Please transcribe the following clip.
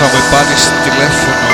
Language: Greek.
Θα με πάρεις τηλέφωνο.